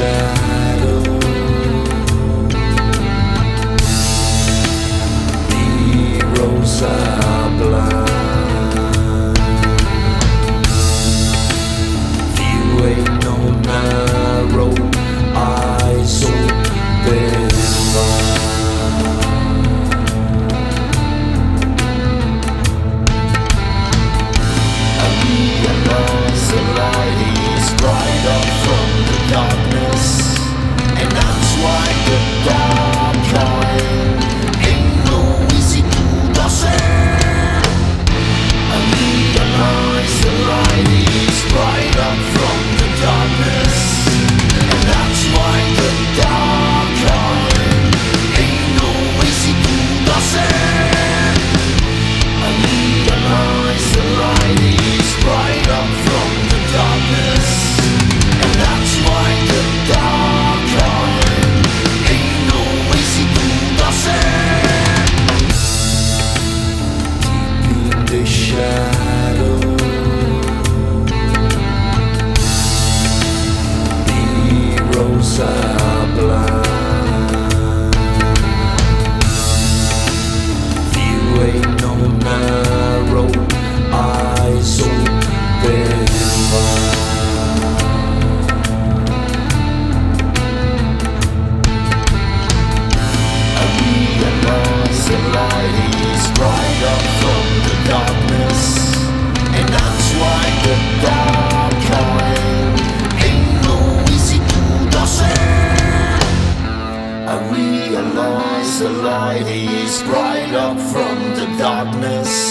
now Realize the light is bright up from the darkness.